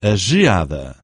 a geada.